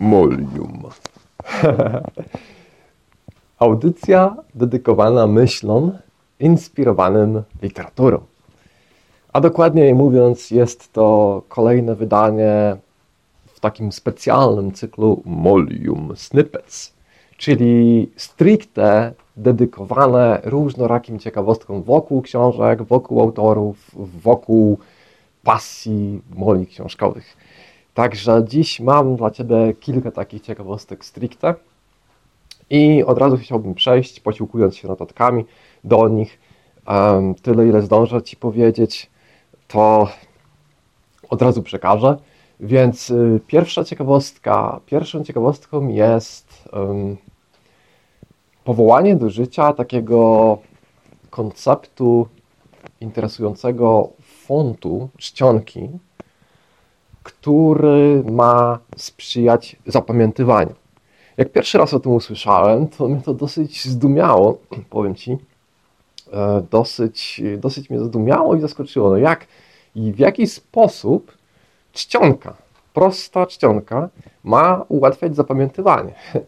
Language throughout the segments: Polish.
Molium. Audycja dedykowana myślom inspirowanym literaturą. A dokładniej mówiąc, jest to kolejne wydanie w takim specjalnym cyklu Molium Snippets, czyli stricte dedykowane różnorakim ciekawostkom wokół książek, wokół autorów, wokół pasji moli książkowych. Także dziś mam dla Ciebie kilka takich ciekawostek stricte i od razu chciałbym przejść, posiłkując się notatkami do nich. Tyle, ile zdążę Ci powiedzieć, to od razu przekażę. Więc y, pierwsza ciekawostka, pierwszą ciekawostką jest um, powołanie do życia takiego konceptu interesującego fontu, czcionki, który ma sprzyjać zapamiętywaniu. Jak pierwszy raz o tym usłyszałem, to mnie to dosyć zdumiało, powiem Ci. E, dosyć, dosyć mnie zdumiało i zaskoczyło. No jak i w jaki sposób czcionka, prosta czcionka ma ułatwiać zapamiętywanie.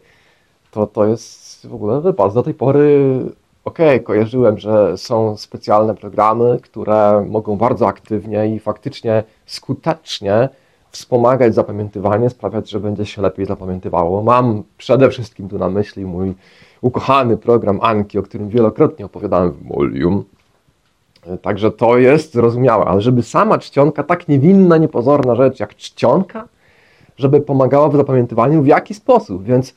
To, to jest w ogóle wypas. Do tej pory ok, kojarzyłem, że są specjalne programy, które mogą bardzo aktywnie i faktycznie skutecznie wspomagać zapamiętywanie, sprawiać, że będzie się lepiej zapamiętywało. Mam przede wszystkim tu na myśli mój ukochany program Anki, o którym wielokrotnie opowiadałem w Molium. Także to jest zrozumiałe, ale żeby sama czcionka, tak niewinna, niepozorna rzecz jak czcionka, żeby pomagała w zapamiętywaniu, w jaki sposób? Więc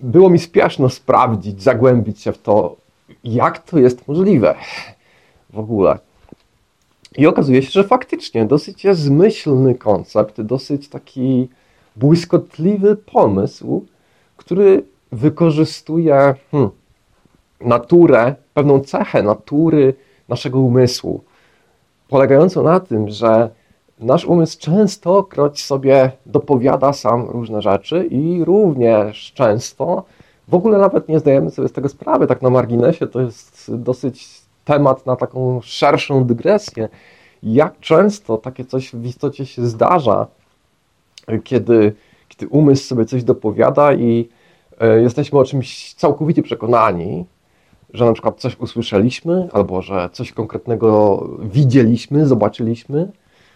było mi spieszno sprawdzić, zagłębić się w to, jak to jest możliwe w ogóle. I okazuje się, że faktycznie dosyć jest zmyślny koncept, dosyć taki błyskotliwy pomysł, który wykorzystuje hmm, naturę, pewną cechę natury naszego umysłu, polegającą na tym, że nasz umysł częstokroć sobie dopowiada sam różne rzeczy i również często w ogóle nawet nie zdajemy sobie z tego sprawy. Tak na marginesie to jest dosyć temat na taką szerszą dygresję. Jak często takie coś w istocie się zdarza, kiedy, kiedy umysł sobie coś dopowiada i e, jesteśmy o czymś całkowicie przekonani, że na przykład coś usłyszeliśmy, albo że coś konkretnego widzieliśmy, zobaczyliśmy,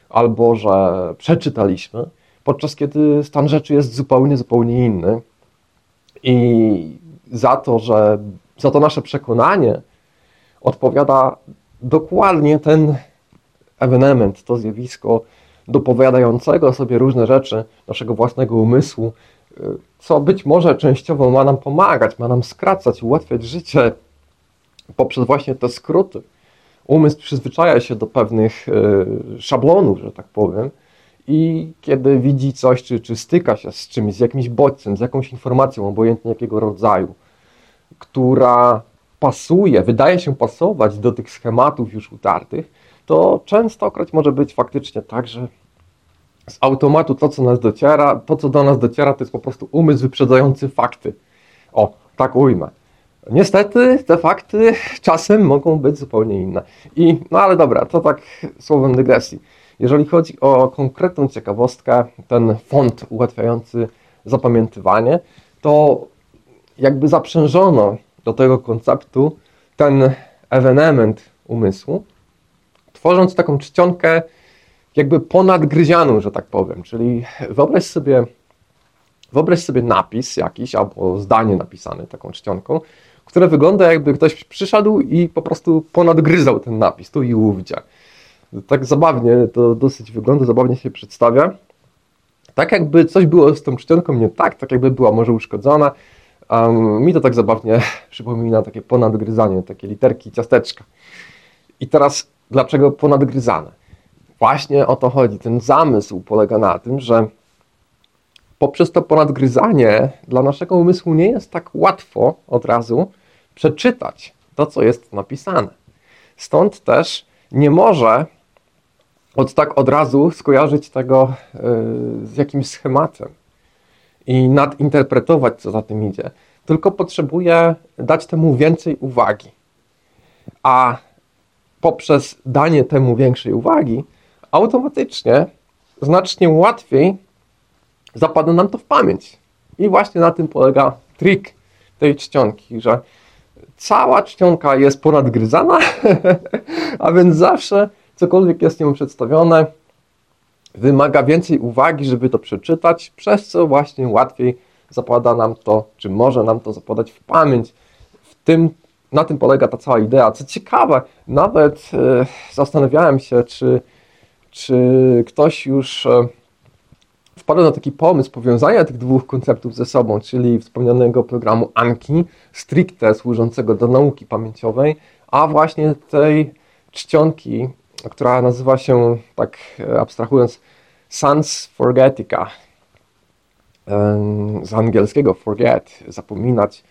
albo że przeczytaliśmy, podczas kiedy stan rzeczy jest zupełnie, zupełnie inny. I za to, że za to nasze przekonanie odpowiada dokładnie ten ewenement, to zjawisko dopowiadającego sobie różne rzeczy naszego własnego umysłu, co być może częściowo ma nam pomagać, ma nam skracać, ułatwiać życie poprzez właśnie te skróty. Umysł przyzwyczaja się do pewnych e, szablonów, że tak powiem, i kiedy widzi coś, czy, czy styka się z czymś, z jakimś bodźcem, z jakąś informacją, obojętnie jakiego rodzaju, która pasuje, wydaje się pasować do tych schematów już utartych, to częstokroć może być faktycznie tak, że z automatu to, co nas dociera, to, co do nas dociera, to jest po prostu umysł wyprzedzający fakty. O, tak ujmę. Niestety te fakty czasem mogą być zupełnie inne. I, no ale dobra, to tak słowem dygresji. Jeżeli chodzi o konkretną ciekawostkę, ten font ułatwiający zapamiętywanie, to jakby zaprzężono do tego konceptu ten ewenement umysłu, tworząc taką czcionkę jakby ponadgryzianą, że tak powiem. Czyli wyobraź sobie, wyobraź sobie napis jakiś albo zdanie napisane taką czcionką, które wygląda jakby ktoś przyszedł i po prostu ponadgryzał ten napis tu i ówdzie. Tak zabawnie to dosyć wygląda, zabawnie się przedstawia. Tak jakby coś było z tą czcionką nie tak, tak jakby była może uszkodzona. Um, mi to tak zabawnie przypomina takie ponadgryzanie, takie literki ciasteczka. I teraz dlaczego ponadgryzane? Właśnie o to chodzi. Ten zamysł polega na tym, że poprzez to ponadgryzanie dla naszego umysłu nie jest tak łatwo od razu przeczytać to, co jest napisane. Stąd też nie może od tak od razu skojarzyć tego y, z jakimś schematem i nadinterpretować, co za tym idzie, tylko potrzebuje dać temu więcej uwagi. A poprzez danie temu większej uwagi, automatycznie znacznie łatwiej zapada nam to w pamięć. I właśnie na tym polega trik tej czcionki, że cała czcionka jest ponadgryzana, a więc zawsze cokolwiek jest nią przedstawione, wymaga więcej uwagi, żeby to przeczytać, przez co właśnie łatwiej zapada nam to, czy może nam to zapadać w pamięć. W tym, na tym polega ta cała idea. Co ciekawe, nawet e, zastanawiałem się, czy, czy ktoś już e, wpadł na taki pomysł powiązania tych dwóch konceptów ze sobą, czyli wspomnianego programu Anki, stricte służącego do nauki pamięciowej, a właśnie tej czcionki, która nazywa się, tak e, abstrahując, Sans Forgetica. Z angielskiego forget, zapominać.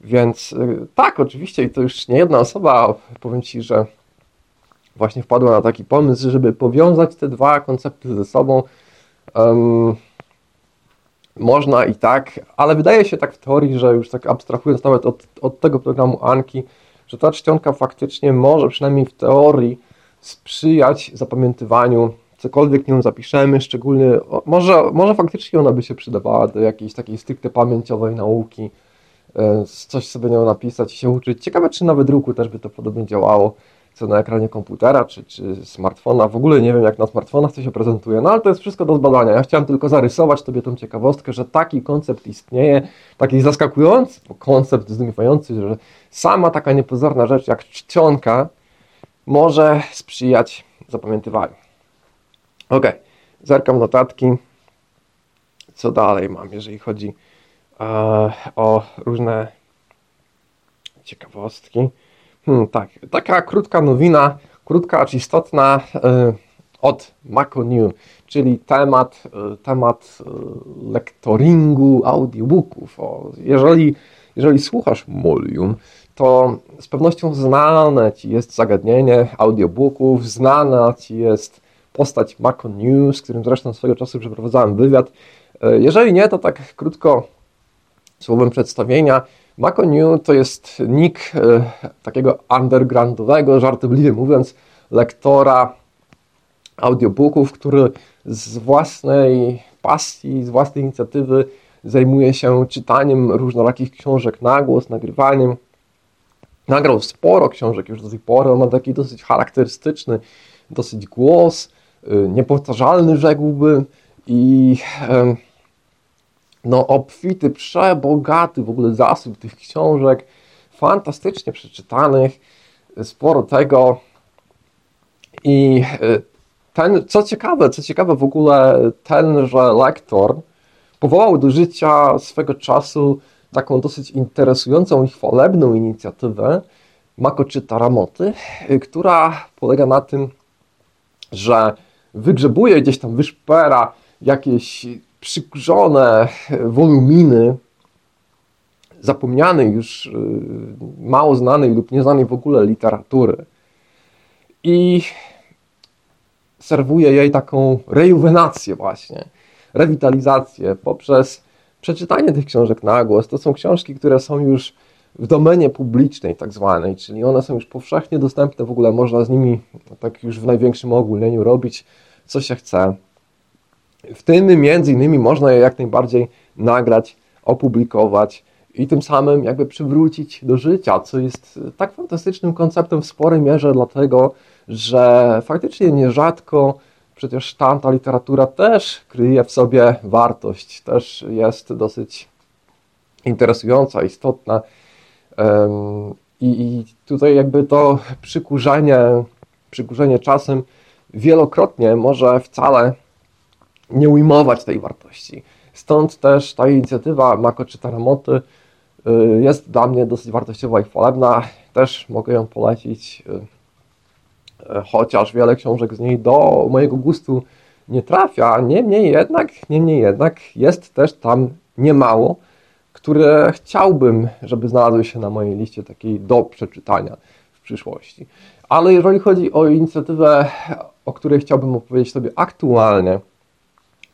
Więc e, tak, oczywiście, i to już nie jedna osoba, powiem Ci, że właśnie wpadła na taki pomysł, żeby powiązać te dwa koncepty ze sobą. Um, można i tak, ale wydaje się tak w teorii, że już tak abstrahując nawet od, od tego programu Anki, że ta czcionka faktycznie może przynajmniej w teorii sprzyjać zapamiętywaniu, cokolwiek nią zapiszemy, szczególnie, może, może faktycznie ona by się przydawała do jakiejś takiej stricte pamięciowej nauki, e, coś sobie nią napisać i się uczyć. Ciekawe, czy na wydruku też by to podobnie działało, co na ekranie komputera czy, czy smartfona. W ogóle nie wiem, jak na smartfonach to się prezentuje, no ale to jest wszystko do zbadania. Ja chciałem tylko zarysować Tobie tą ciekawostkę, że taki koncept istnieje, taki zaskakujący koncept, zdumiewający, że sama taka niepozorna rzecz jak czcionka może sprzyjać zapamiętywaniu. Ok, zerkam notatki. Co dalej mam, jeżeli chodzi e, o różne ciekawostki? Hmm, tak, taka krótka nowina, krótka, acz istotna e, od Mako New, czyli temat, e, temat e, lektoringu audiobooków. O, jeżeli, jeżeli słuchasz Molium, to z pewnością znane Ci jest zagadnienie audiobooków, znana Ci jest postać Mako News, z którym zresztą swego czasu przeprowadzałem wywiad. E, jeżeli nie, to tak krótko słowem przedstawienia. Mako New to jest nick e, takiego undergroundowego, żartobliwie mówiąc, lektora audiobooków, który z własnej pasji, z własnej inicjatywy zajmuje się czytaniem różnorakich książek na głos, nagrywaniem. Nagrał sporo książek już do tej pory, on ma taki dosyć charakterystyczny, dosyć głos, y, niepowtarzalny rzekłbym i no obfity, przebogaty w ogóle zasób tych książek, fantastycznie przeczytanych, sporo tego i y, ten, co ciekawe, co ciekawe w ogóle tenże lektor powołał do życia swego czasu taką dosyć interesującą i chwalebną inicjatywę Makoczy Taramoty, y, która polega na tym, że wygrzebuje gdzieś tam, wyszpera jakieś przykrzone woluminy zapomnianej już, y, mało znanej lub nieznanej w ogóle literatury. I serwuje jej taką rejuwenację właśnie, rewitalizację poprzez przeczytanie tych książek na głos. To są książki, które są już w domenie publicznej tak zwanej, czyli one są już powszechnie dostępne, w ogóle można z nimi tak już w największym ogólnieniu robić, co się chce. W tym między innymi można je jak najbardziej nagrać, opublikować i tym samym jakby przywrócić do życia, co jest tak fantastycznym konceptem w sporej mierze, dlatego że faktycznie nierzadko przecież tamta literatura też kryje w sobie wartość, też jest dosyć interesująca, istotna. I, tutaj jakby to przykurzenie, przykurzenie czasem wielokrotnie może wcale nie ujmować tej wartości. Stąd też ta inicjatywa Mako czy Taramoty y, jest dla mnie dosyć wartościowa i chwalebna. Też mogę ją polecić y, chociaż wiele książek z niej do mojego gustu nie trafia, niemniej jednak, niemniej jednak jest też tam niemało, które chciałbym, żeby znalazły się na mojej liście takiej do przeczytania w przyszłości. Ale jeżeli chodzi o inicjatywę, o której chciałbym opowiedzieć sobie aktualnie,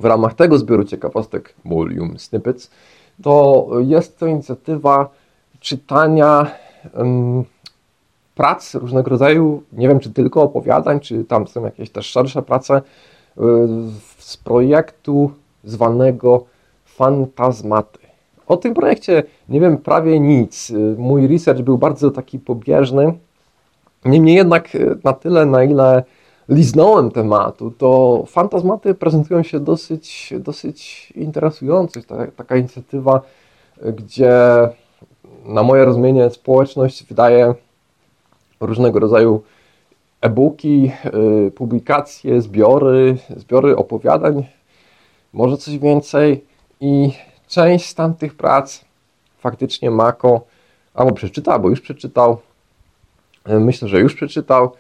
w ramach tego zbioru ciekawostek Mulium Snippets, to jest to inicjatywa czytania um, prac różnego rodzaju, nie wiem czy tylko opowiadań, czy tam są jakieś też szersze prace y, z projektu zwanego Fantazmaty. O tym projekcie nie wiem prawie nic. Mój research był bardzo taki pobieżny. Niemniej jednak na tyle, na ile liznąłem tematu, to fantazmaty prezentują się dosyć, dosyć interesująco. taka inicjatywa, gdzie na moje rozumienie społeczność wydaje różnego rodzaju e-booki, y, publikacje, zbiory, zbiory opowiadań, może coś więcej i część z tamtych prac faktycznie Mako albo przeczytał, albo już przeczytał. Y, myślę, że już przeczytał.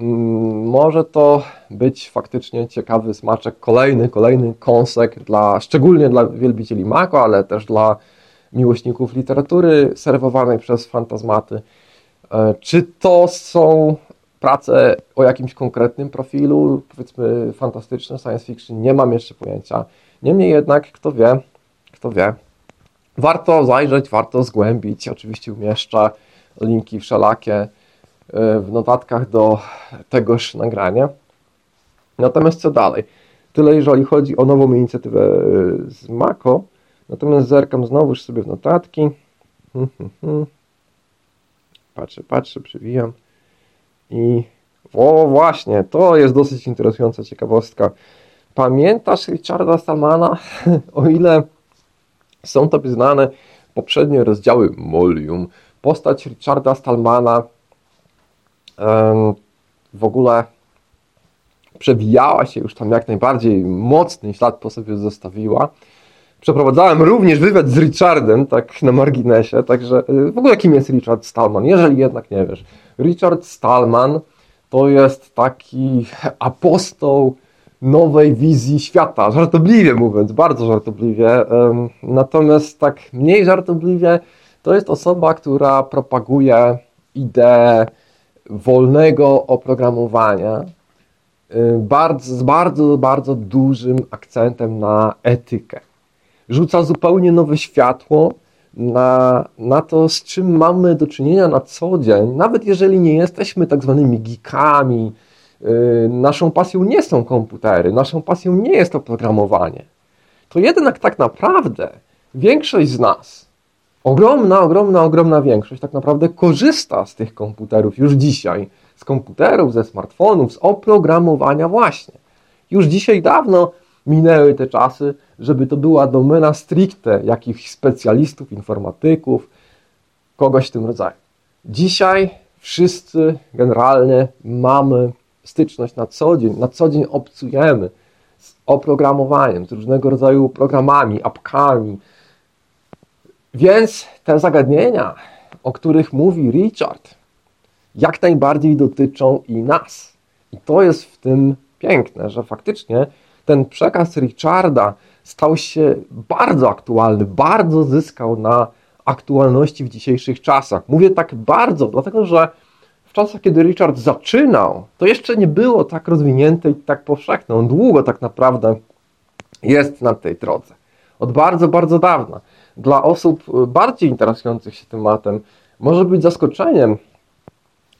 Mm, może to być faktycznie ciekawy smaczek, kolejny, kolejny kąsek dla, szczególnie dla wielbicieli Mako, ale też dla miłośników literatury serwowanej przez fantazmaty. E, czy to są prace o jakimś konkretnym profilu, powiedzmy fantastyczne, science fiction, nie mam jeszcze pojęcia. Niemniej jednak, kto wie, kto wie. Warto zajrzeć, warto zgłębić. Oczywiście umieszczę linki wszelakie e, w notatkach do tegoż nagrania. Natomiast co dalej? Tyle jeżeli chodzi o nową inicjatywę e, z Mako. Natomiast zerkam znowuż sobie w notatki. Hmm, hmm, hmm. Patrzę, patrzę, przywijam. I o właśnie, to jest dosyć interesująca ciekawostka. Pamiętasz Richarda Stallmana? o ile są tobie znane poprzednie rozdziały Molium, postać Richarda Stallmana w ogóle przewijała się już tam jak najbardziej mocny ślad po sobie zostawiła. Przeprowadzałem również wywiad z Richardem, tak na marginesie, także y, w ogóle kim jest Richard Stallman, jeżeli jednak nie wiesz. Richard Stallman to jest taki apostoł nowej wizji świata, żartobliwie mówiąc, bardzo żartobliwie. Natomiast tak mniej żartobliwie to jest osoba, która propaguje ideę wolnego oprogramowania y, bardzo, z bardzo, bardzo dużym akcentem na etykę rzuca zupełnie nowe światło na, na to, z czym mamy do czynienia na co dzień, nawet jeżeli nie jesteśmy tak zwanymi geekami, yy, naszą pasją nie są komputery, naszą pasją nie jest oprogramowanie, to jednak tak naprawdę większość z nas, ogromna, ogromna, ogromna większość tak naprawdę korzysta z tych komputerów już dzisiaj, z komputerów, ze smartfonów, z oprogramowania właśnie. Już dzisiaj dawno minęły te czasy, żeby to była domena stricte jakichś specjalistów, informatyków, kogoś w tym rodzaju. Dzisiaj wszyscy generalnie mamy styczność na co dzień, na co dzień obcujemy z oprogramowaniem, z różnego rodzaju programami, apkami. Więc te zagadnienia, o których mówi Richard, jak najbardziej dotyczą i nas. I to jest w tym piękne, że faktycznie ten przekaz Richarda stał się bardzo aktualny, bardzo zyskał na aktualności w dzisiejszych czasach. Mówię tak bardzo, dlatego że w czasach, kiedy Richard zaczynał, to jeszcze nie było tak rozwinięte i tak powszechne. On długo tak naprawdę jest na tej drodze. Od bardzo, bardzo dawna. Dla osób bardziej interesujących się tematem może być zaskoczeniem,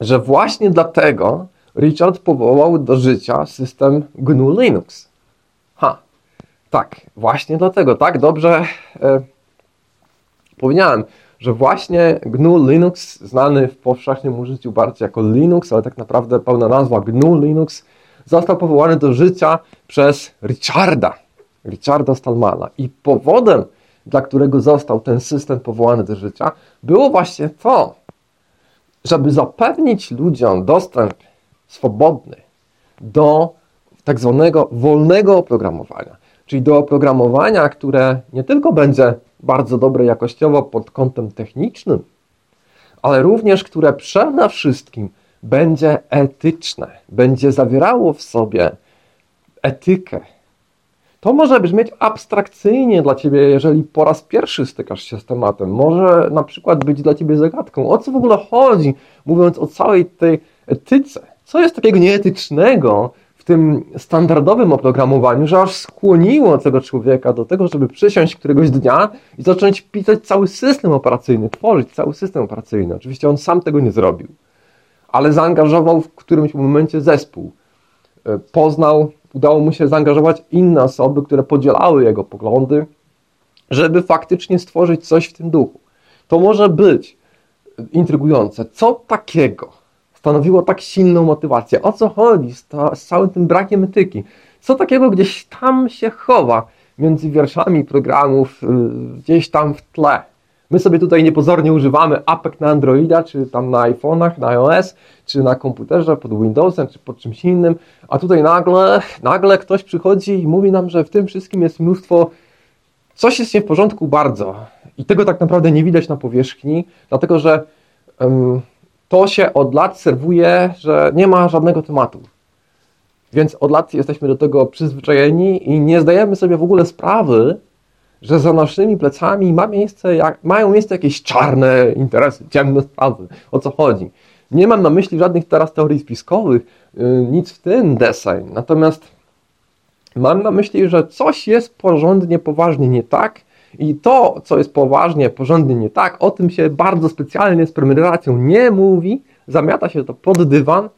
że właśnie dlatego Richard powołał do życia system GNU Linux. Tak, właśnie dlatego, tak dobrze e, powiedziałem, że właśnie GNU Linux, znany w powszechnym użyciu bardziej jako Linux, ale tak naprawdę pełna nazwa GNU Linux, został powołany do życia przez Richarda, Richarda Stallmana. I powodem, dla którego został ten system powołany do życia, było właśnie to, żeby zapewnić ludziom dostęp swobodny do tak zwanego wolnego oprogramowania czyli do oprogramowania, które nie tylko będzie bardzo dobre jakościowo pod kątem technicznym, ale również które przede wszystkim będzie etyczne, będzie zawierało w sobie etykę. To może brzmieć abstrakcyjnie dla Ciebie, jeżeli po raz pierwszy stykasz się z tematem. Może na przykład być dla Ciebie zagadką. O co w ogóle chodzi, mówiąc o całej tej etyce? Co jest takiego nieetycznego w tym standardowym oprogramowaniu, że aż skłoniło tego człowieka do tego, żeby przysiąść któregoś dnia i zacząć pisać cały system operacyjny, tworzyć cały system operacyjny. Oczywiście on sam tego nie zrobił, ale zaangażował w którymś momencie zespół. E, poznał udało mu się zaangażować inne osoby, które podzielały jego poglądy, żeby faktycznie stworzyć coś w tym duchu. To może być intrygujące. Co takiego stanowiło tak silną motywację? O co chodzi z, ta, z całym tym brakiem etyki? Co takiego gdzieś tam się chowa między wierszami programów, yy, gdzieś tam w tle? My sobie tutaj niepozornie używamy apek na Androida, czy tam na iPhone'ach, na iOS, czy na komputerze pod Windowsem, czy pod czymś innym, a tutaj nagle, nagle ktoś przychodzi i mówi nam, że w tym wszystkim jest mnóstwo, coś jest nie w porządku bardzo. I tego tak naprawdę nie widać na powierzchni, dlatego że to się od lat serwuje, że nie ma żadnego tematu. Więc od lat jesteśmy do tego przyzwyczajeni i nie zdajemy sobie w ogóle sprawy, że za naszymi plecami ma miejsce, jak, mają miejsce jakieś czarne interesy, ciemne sprawy. O co chodzi? Nie mam na myśli żadnych teraz teorii spiskowych, yy, nic w tym deseń. Natomiast mam na myśli, że coś jest porządnie, poważnie nie tak i to, co jest poważnie, porządnie nie tak, o tym się bardzo specjalnie z premedytacją nie mówi, zamiata się to pod dywan,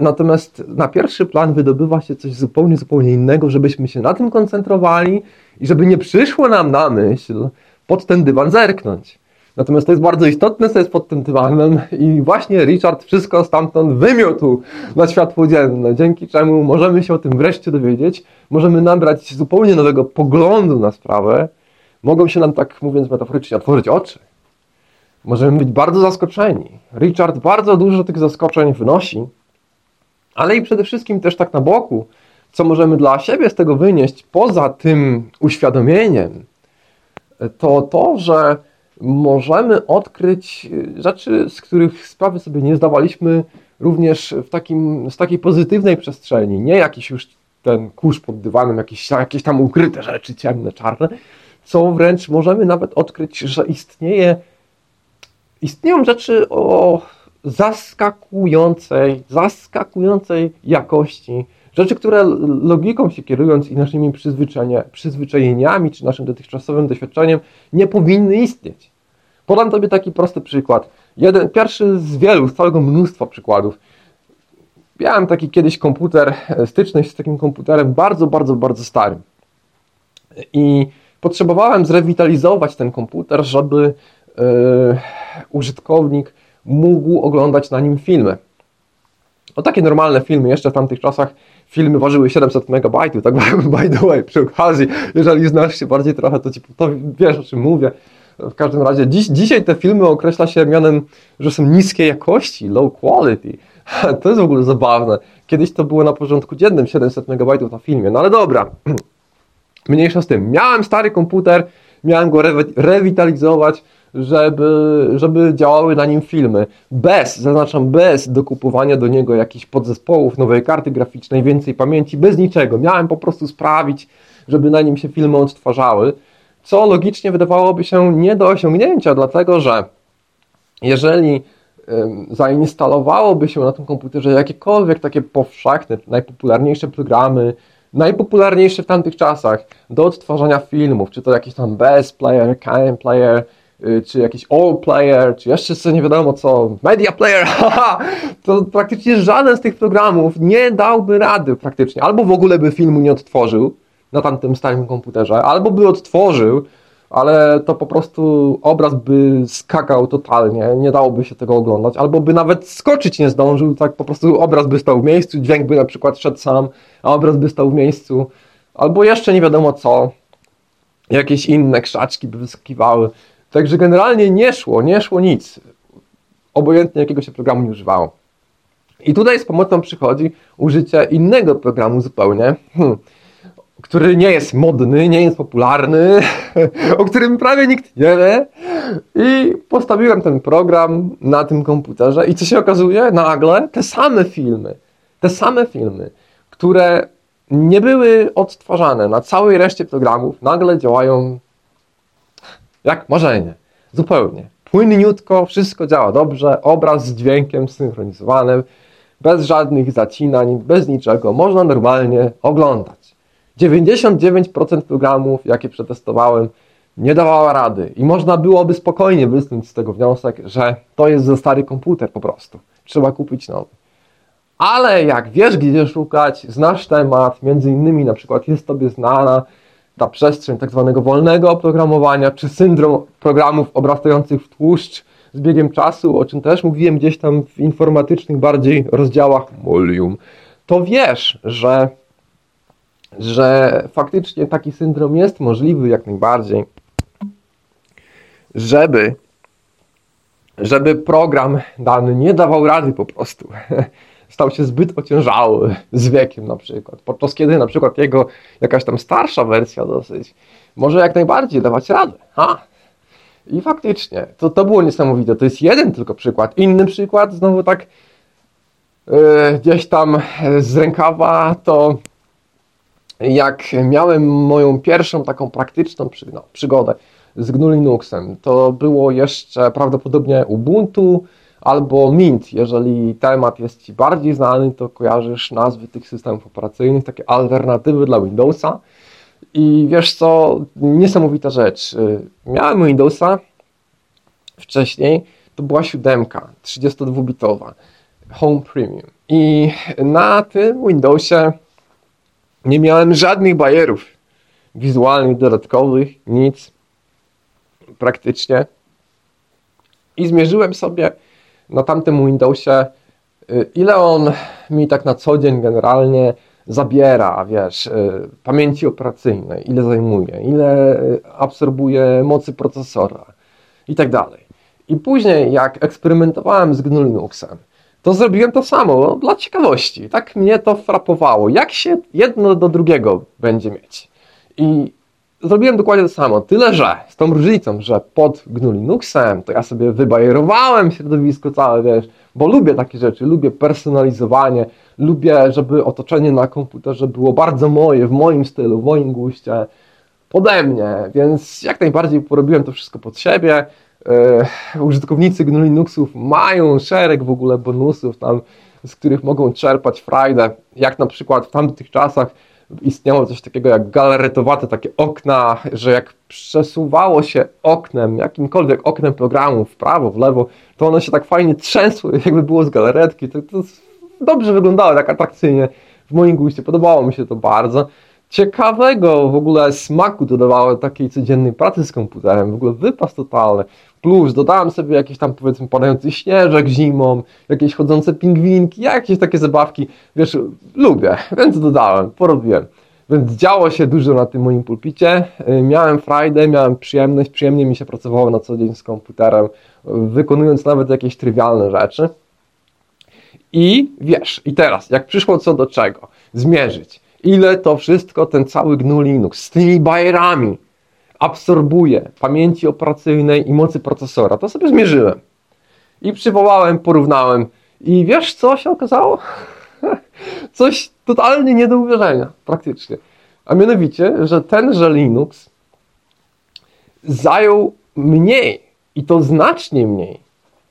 natomiast na pierwszy plan wydobywa się coś zupełnie, zupełnie innego, żebyśmy się na tym koncentrowali i żeby nie przyszło nam na myśl pod ten dywan zerknąć. Natomiast to jest bardzo istotne, co jest pod tym dywanem i właśnie Richard wszystko stamtąd wymiotł na światło dzienne, dzięki czemu możemy się o tym wreszcie dowiedzieć, możemy nabrać zupełnie nowego poglądu na sprawę, mogą się nam, tak mówiąc metaforycznie, otworzyć oczy. Możemy być bardzo zaskoczeni. Richard bardzo dużo tych zaskoczeń wynosi, ale i przede wszystkim też tak na boku, co możemy dla siebie z tego wynieść poza tym uświadomieniem, to to, że możemy odkryć rzeczy, z których sprawy sobie nie zdawaliśmy również w takim, z takiej pozytywnej przestrzeni, nie jakiś już ten kurz pod dywanem, jakieś, jakieś tam ukryte rzeczy ciemne, czarne, co wręcz możemy nawet odkryć, że istnieje, istnieją rzeczy o zaskakującej, zaskakującej jakości, rzeczy, które logiką się kierując i naszymi przyzwyczajeniami, czy naszym dotychczasowym doświadczeniem, nie powinny istnieć. Podam Tobie taki prosty przykład. Jeden, pierwszy z wielu, z całego mnóstwa przykładów. Miałem taki kiedyś komputer, styczność z takim komputerem bardzo, bardzo, bardzo starym. I potrzebowałem zrewitalizować ten komputer, żeby yy, użytkownik mógł oglądać na nim filmy. O takie normalne filmy, jeszcze w tamtych czasach filmy ważyły 700 MB, tak by the way, przy okazji, jeżeli znasz się bardziej trochę, to, ci, to wiesz o czym mówię. W każdym razie dziś, dzisiaj te filmy określa się mianem, że są niskiej jakości, low quality. To jest w ogóle zabawne. Kiedyś to było na porządku dziennym 700 MB na filmie, no ale dobra. Mniejsza z tym. Miałem stary komputer, miałem go rewitalizować, żeby, żeby działały na nim filmy. Bez, zaznaczam, bez dokupowania do niego jakichś podzespołów, nowej karty graficznej, więcej pamięci, bez niczego. Miałem po prostu sprawić, żeby na nim się filmy odtwarzały, co logicznie wydawałoby się nie do osiągnięcia, dlatego że jeżeli zainstalowałoby się na tym komputerze jakiekolwiek takie powszechne, najpopularniejsze programy, najpopularniejsze w tamtych czasach do odtwarzania filmów, czy to jakiś tam Best Player, KM Player, y, czy jakiś All Player, czy jeszcze co nie wiadomo co, Media Player, haha, to praktycznie żaden z tych programów nie dałby rady praktycznie, albo w ogóle by filmu nie odtworzył na tamtym starym komputerze, albo by odtworzył, ale to po prostu obraz by skakał totalnie, nie dałoby się tego oglądać, albo by nawet skoczyć nie zdążył, tak po prostu obraz by stał w miejscu, dźwięk by na przykład szedł sam, a obraz by stał w miejscu, albo jeszcze nie wiadomo co, jakieś inne krzaczki by wyskakiwały. Także generalnie nie szło, nie szło nic, obojętnie jakiego się programu nie używało. I tutaj z pomocą przychodzi użycie innego programu zupełnie, hmm który nie jest modny, nie jest popularny, o którym prawie nikt nie wie. I postawiłem ten program na tym komputerze i co się okazuje? Nagle te same filmy, te same filmy, które nie były odtwarzane na całej reszcie programów, nagle działają jak marzenie. Zupełnie. Płynniutko, wszystko działa dobrze, obraz z dźwiękiem synchronizowany, bez żadnych zacinań, bez niczego. Można normalnie oglądać. 99% programów, jakie przetestowałem, nie dawała rady i można byłoby spokojnie wysnuć z tego wniosek, że to jest za stary komputer po prostu. Trzeba kupić nowy. Ale jak wiesz, gdzie szukać, znasz temat, między innymi na przykład jest Tobie znana ta przestrzeń tak zwanego wolnego oprogramowania, czy syndrom programów obrastających w tłuszcz z biegiem czasu, o czym też mówiłem gdzieś tam w informatycznych bardziej rozdziałach Molium, to wiesz, że, że faktycznie taki syndrom jest możliwy jak najbardziej, żeby żeby program dany nie dawał rady po prostu. Stał się zbyt ociężały z wiekiem na przykład. Podczas kiedy na przykład jego jakaś tam starsza wersja dosyć może jak najbardziej dawać radę. Ha? I faktycznie, to, to było niesamowite. To jest jeden tylko przykład. Inny przykład, znowu tak yy, gdzieś tam z rękawa, to jak miałem moją pierwszą taką praktyczną no, przygodę z GNU Linuxem. To było jeszcze prawdopodobnie Ubuntu albo Mint. Jeżeli temat jest Ci bardziej znany, to kojarzysz nazwy tych systemów operacyjnych, takie alternatywy dla Windowsa. I wiesz co, niesamowita rzecz. Miałem Windowsa wcześniej, to była siódemka, 32-bitowa, Home Premium. I na tym Windowsie nie miałem żadnych bajerów wizualnych, dodatkowych, nic praktycznie. I zmierzyłem sobie na tamtym Windowsie, y, ile on mi tak na co dzień generalnie zabiera, wiesz, y, pamięci operacyjnej, ile zajmuje, ile y, absorbuje mocy procesora i tak dalej. I później, jak eksperymentowałem z GNU Linuxem, to zrobiłem to samo dla ciekawości. Tak mnie to frapowało. Jak się jedno do drugiego będzie mieć. I zrobiłem dokładnie to samo, tyle że z tą różnicą, że pod GNU Linuxem to ja sobie wybajerowałem środowisko całe, wiesz, bo lubię takie rzeczy, lubię personalizowanie, lubię, żeby otoczenie na komputerze było bardzo moje, w moim stylu, w moim guście, pode mnie, więc jak najbardziej porobiłem to wszystko pod siebie. Yy, użytkownicy GNU Linuxów mają szereg w ogóle bonusów tam, z których mogą czerpać frajdę, jak na przykład w tamtych czasach istniało coś takiego jak galaretowate takie okna, że jak przesuwało się oknem, jakimkolwiek oknem programu w prawo, w lewo, to one się tak fajnie trzęsły, jakby było z galaretki. To, to dobrze wyglądało, tak atrakcyjnie w moim guście. Podobało mi się to bardzo. Ciekawego w ogóle smaku dodawało takiej codziennej pracy z komputerem. W ogóle wypas totalny. Plus dodałem sobie jakiś tam powiedzmy padający śnieżek zimą, jakieś chodzące pingwinki, jakieś takie zabawki. Wiesz, lubię, więc dodałem, porobiłem. Więc działo się dużo na tym moim pulpicie. Y, miałem frajdę, miałem przyjemność, przyjemnie mi się pracowało na co dzień z komputerem, wykonując nawet jakieś trywialne rzeczy. I wiesz, i teraz, jak przyszło co do czego, zmierzyć, ile to wszystko, ten cały GNU Linux z tymi bajerami, absorbuje pamięci operacyjnej i mocy procesora. To sobie zmierzyłem. I przywołałem, porównałem. I wiesz, co się okazało? Coś totalnie nie do uwierzenia, praktycznie. A mianowicie, że tenże Linux zajął mniej, i to znacznie mniej,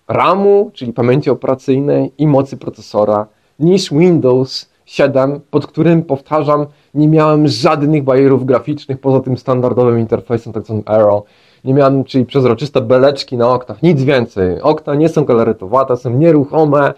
RAMu, czyli pamięci operacyjnej i mocy procesora, niż Windows 7, pod którym, powtarzam, nie miałem żadnych barierów graficznych poza tym standardowym interfejsem, tak zwanym Arrow. Nie miałem, czyli przezroczyste beleczki na oknach, nic więcej. Okna nie są galaretowate, są nieruchome,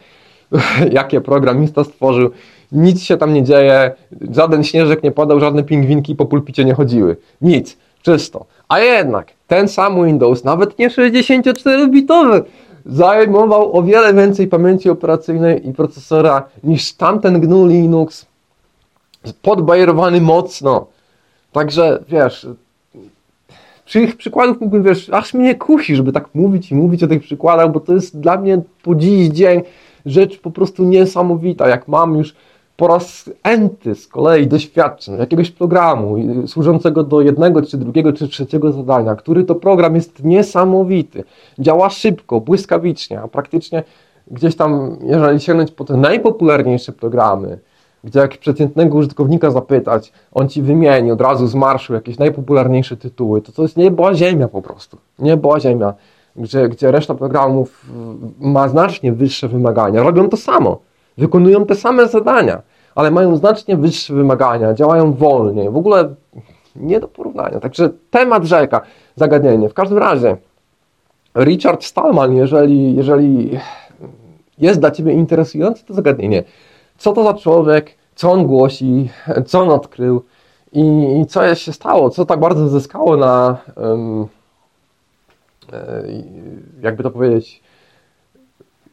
jakie programista stworzył. Nic się tam nie dzieje, żaden śnieżek nie padał, żadne pingwinki po pulpicie nie chodziły. Nic, czysto. A jednak ten sam Windows, nawet nie 64-bitowy, zajmował o wiele więcej pamięci operacyjnej i procesora niż tamten GNU Linux, podbajerowany mocno. Także wiesz, przy ich przykładów mógłbym, wiesz, aż mnie kusi, żeby tak mówić i mówić o tych przykładach, bo to jest dla mnie po dziś dzień rzecz po prostu niesamowita. Jak mam już po raz enty z kolei doświadczeń jakiegoś programu służącego do jednego, czy drugiego, czy trzeciego zadania, który to program jest niesamowity, działa szybko, błyskawicznie, a praktycznie gdzieś tam, jeżeli sięgnąć po te najpopularniejsze programy, gdzie jak przeciętnego użytkownika zapytać, on ci wymieni od razu z marszu jakieś najpopularniejsze tytuły, to to jest niebo ziemia po prostu. Niebo ziemia, gdzie, gdzie reszta programów ma znacznie wyższe wymagania. Robią to samo, wykonują te same zadania, ale mają znacznie wyższe wymagania, działają wolniej. W ogóle nie do porównania. Także temat rzeka, zagadnienie. W każdym razie Richard Stallman, jeżeli, jeżeli jest dla Ciebie interesujące to zagadnienie, co to za człowiek, co on głosi, co on odkrył i, i co się stało, co tak bardzo zyskało na, um, jakby to powiedzieć,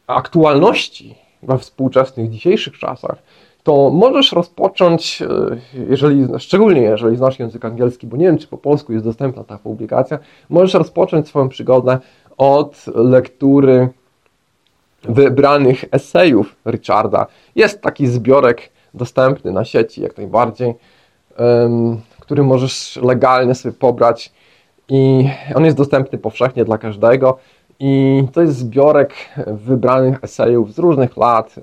aktualności we współczesnych, dzisiejszych czasach, to możesz rozpocząć, e, jeżeli, szczególnie jeżeli znasz język angielski, bo nie wiem, czy po polsku jest dostępna ta publikacja, możesz rozpocząć swoją przygodę od lektury wybranych esejów Richarda. Jest taki zbiorek dostępny na sieci jak najbardziej, który możesz legalnie sobie pobrać i on jest dostępny powszechnie dla każdego. I to jest zbiorek wybranych esejów z różnych lat, y,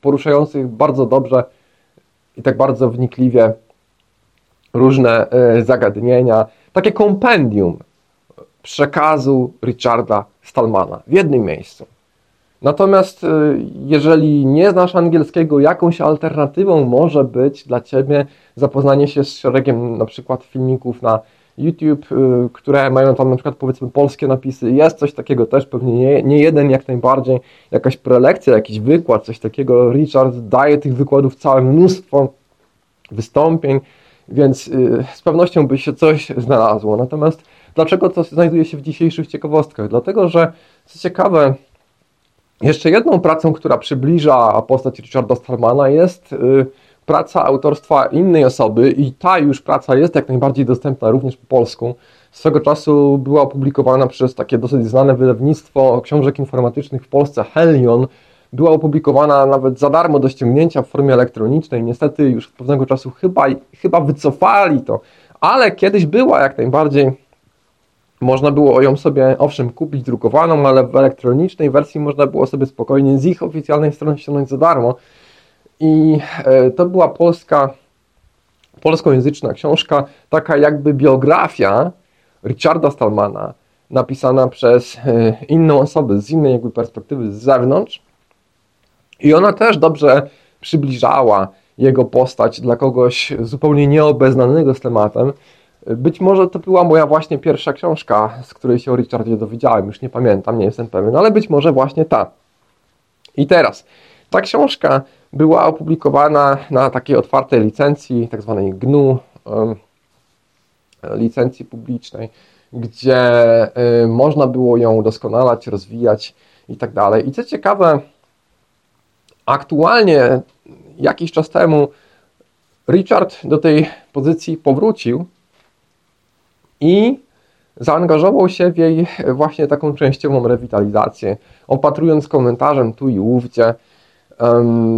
poruszających bardzo dobrze i tak bardzo wnikliwie różne y, zagadnienia. Takie kompendium przekazu Richarda Stallmana w jednym miejscu. Natomiast y, jeżeli nie znasz angielskiego, jakąś alternatywą może być dla Ciebie zapoznanie się z szeregiem na przykład filmików na YouTube, y, które mają tam na przykład powiedzmy polskie napisy, jest coś takiego też, pewnie nie, nie jeden jak najbardziej, jakaś prelekcja, jakiś wykład, coś takiego. Richard daje tych wykładów całe mnóstwo wystąpień, więc y, z pewnością by się coś znalazło. Natomiast dlaczego to znajduje się w dzisiejszych ciekawostkach? Dlatego, że co ciekawe, jeszcze jedną pracą, która przybliża postać Richarda Stallmana jest y, praca autorstwa innej osoby i ta już praca jest jak najbardziej dostępna również po polsku. Swego czasu była opublikowana przez takie dosyć znane wydawnictwo książek informatycznych w Polsce, Helion. Była opublikowana nawet za darmo do ściągnięcia w formie elektronicznej. Niestety już od pewnego czasu chyba, chyba wycofali to, ale kiedyś była jak najbardziej. Można było ją sobie, owszem, kupić drukowaną, ale w elektronicznej wersji można było sobie spokojnie z ich oficjalnej strony ściągnąć za darmo. I e, to była polska, polskojęzyczna książka, taka jakby biografia Richarda Stallmana, napisana przez e, inną osobę, z innej jakby perspektywy, z zewnątrz. I ona też dobrze przybliżała jego postać dla kogoś zupełnie nieobeznanego z tematem. Być może to była moja właśnie pierwsza książka, z której się o Richardzie dowiedziałem, już nie pamiętam, nie jestem pewien, ale być może właśnie ta. I teraz, ta książka była opublikowana na takiej otwartej licencji, tak zwanej GNU, licencji publicznej, gdzie można było ją udoskonalać, rozwijać i tak dalej. I co ciekawe, aktualnie jakiś czas temu Richard do tej pozycji powrócił i zaangażował się w jej właśnie taką częściową rewitalizację, opatrując komentarzem tu i ówdzie,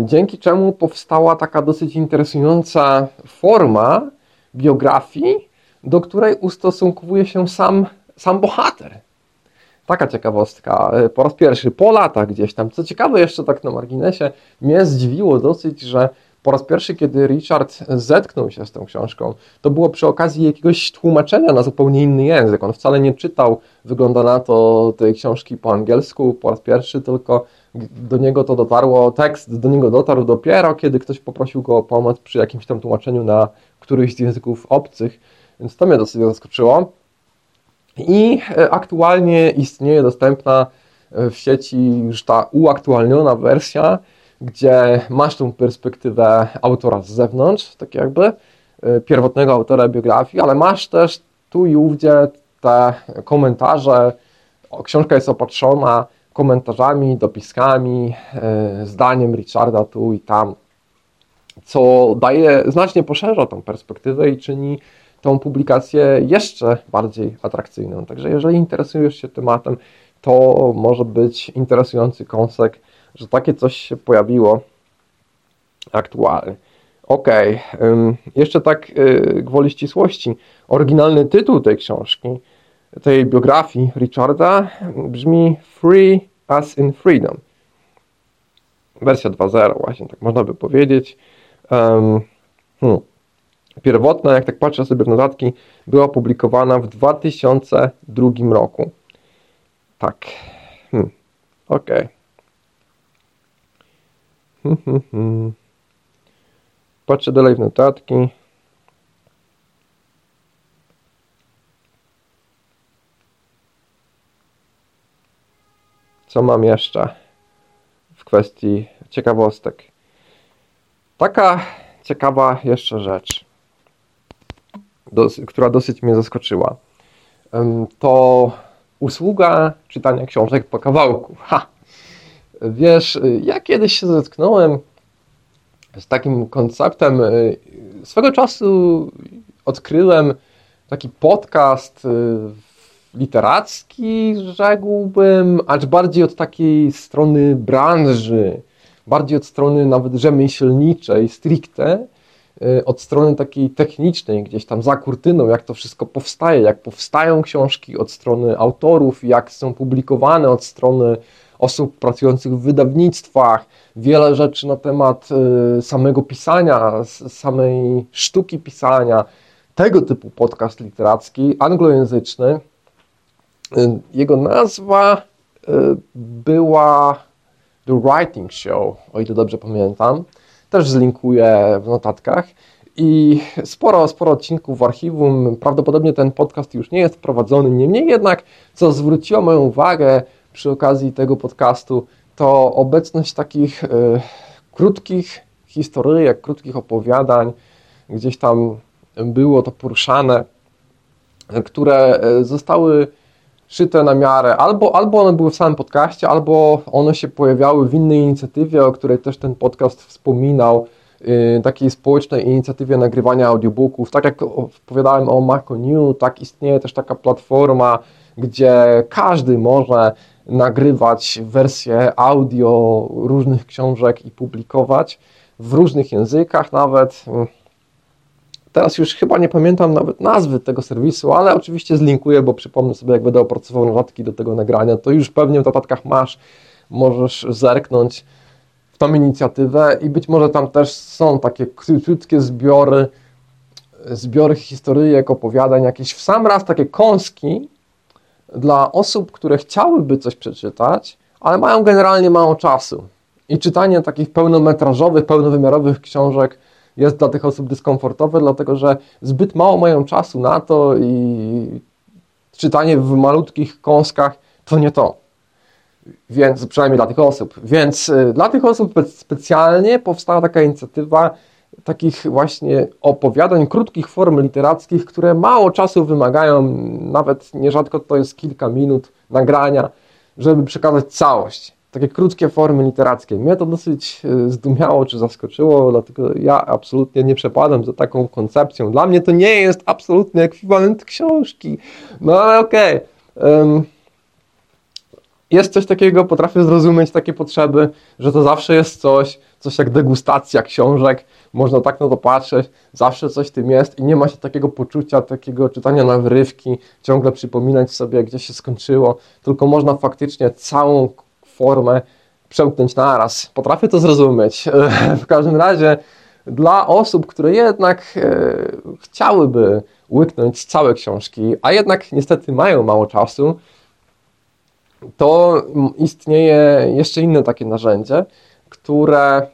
dzięki czemu powstała taka dosyć interesująca forma biografii, do której ustosunkowuje się sam, sam bohater. Taka ciekawostka. E, po raz pierwszy, po latach gdzieś tam. Co ciekawe, jeszcze tak na marginesie, mnie zdziwiło dosyć, że po raz pierwszy, kiedy Richard zetknął się z tą książką, to było przy okazji jakiegoś tłumaczenia na zupełnie inny język. On wcale nie czytał, wygląda na to, tej książki po angielsku po raz pierwszy, tylko do niego to dotarło, tekst do niego dotarł dopiero, kiedy ktoś poprosił go o pomoc przy jakimś tam tłumaczeniu na któryś z języków obcych, więc to mnie dosyć zaskoczyło. I e, aktualnie istnieje dostępna e, w sieci już ta uaktualniona wersja, gdzie masz tą perspektywę autora z zewnątrz, tak jakby, e, pierwotnego autora biografii, ale masz też tu i ówdzie te komentarze. Książka jest opatrzona komentarzami, dopiskami, e, zdaniem Richarda tu i tam, co daje, znacznie poszerza tą perspektywę i czyni tą publikację jeszcze bardziej atrakcyjną. Także jeżeli interesujesz się tematem, to może być interesujący kąsek, że takie coś się pojawiło aktualnie. Ok, jeszcze tak y, gwoli ścisłości. Oryginalny tytuł tej książki tej biografii Richarda brzmi Free as in Freedom. Wersja 2.0 właśnie, tak można by powiedzieć. Um, hmm. Pierwotna, jak tak patrzę sobie w notatki, była opublikowana w 2002 roku. Tak. Hmm. Ok. Hmm, hmm, hmm. Patrzę dalej w notatki. Co mam jeszcze w kwestii ciekawostek? Taka ciekawa jeszcze rzecz, która dosyć mnie zaskoczyła, to usługa czytania książek po kawałku. Ha! Wiesz, ja kiedyś się zetknąłem z takim konceptem. Swego czasu odkryłem taki podcast y, literacki, rzekłbym, acz bardziej od takiej strony branży, bardziej od strony nawet rzemieślniczej, stricte, y, od strony takiej technicznej, gdzieś tam za kurtyną, jak to wszystko powstaje, jak powstają książki, od strony autorów, jak są publikowane, od strony osób pracujących w wydawnictwach, wiele rzeczy na temat y, samego pisania, samej sztuki pisania, tego typu podcast literacki, anglojęzyczny. Y, jego nazwa y, była The Writing Show, o ile dobrze pamiętam. Też zlinkuję w notatkach. I sporo, sporo odcinków w archiwum. Prawdopodobnie ten podcast już nie jest prowadzony. Niemniej jednak, co zwróciło moją uwagę przy okazji tego podcastu, to obecność takich y, krótkich historyjek, krótkich opowiadań, gdzieś tam było to poruszane, które e, zostały szyte na miarę, albo, albo one były w samym podcaście, albo one się pojawiały w innej inicjatywie, o której też ten podcast wspominał, yy, takiej społecznej inicjatywie nagrywania audiobooków. Tak jak opowiadałem o Maco New, tak istnieje też taka platforma, gdzie każdy może nagrywać wersję audio różnych książek i publikować w różnych językach nawet. Teraz już chyba nie pamiętam nawet nazwy tego serwisu, ale oczywiście zlinkuję, bo przypomnę sobie, jak będę opracował notatki do tego nagrania, to już pewnie w notatkach masz, możesz zerknąć w tą inicjatywę i być może tam też są takie krótkie zbiory, zbiory historyjek, opowiadań, jakieś w sam raz takie kąski dla osób, które chciałyby coś przeczytać, ale mają generalnie mało czasu. I czytanie takich pełnometrażowych, pełnowymiarowych książek jest dla tych osób dyskomfortowe, dlatego że zbyt mało mają czasu na to i czytanie w malutkich kąskach to nie to. Więc przynajmniej dla tych osób. Więc y, dla tych osób specjalnie powstała taka inicjatywa takich właśnie opowiadań, krótkich form literackich, które mało czasu wymagają, nawet nierzadko to jest kilka minut nagrania, żeby przekazać całość takie krótkie formy literackie. Mnie to dosyć e, zdumiało czy zaskoczyło, dlatego ja absolutnie nie przepadam za taką koncepcją. Dla mnie to nie jest absolutny ekwiwalent książki. No ale okej. Okay. Jest coś takiego, potrafię zrozumieć takie potrzeby, że to zawsze jest coś, coś jak degustacja książek, można tak na to patrzeć, zawsze coś w tym jest i nie ma się takiego poczucia, takiego czytania na wyrywki, ciągle przypominać sobie, gdzie się skończyło, tylko można faktycznie całą formę przełknąć naraz. Potrafię to zrozumieć. W każdym razie dla osób, które jednak e, chciałyby łyknąć całe książki, a jednak niestety mają mało czasu, to istnieje jeszcze inne takie narzędzie, które,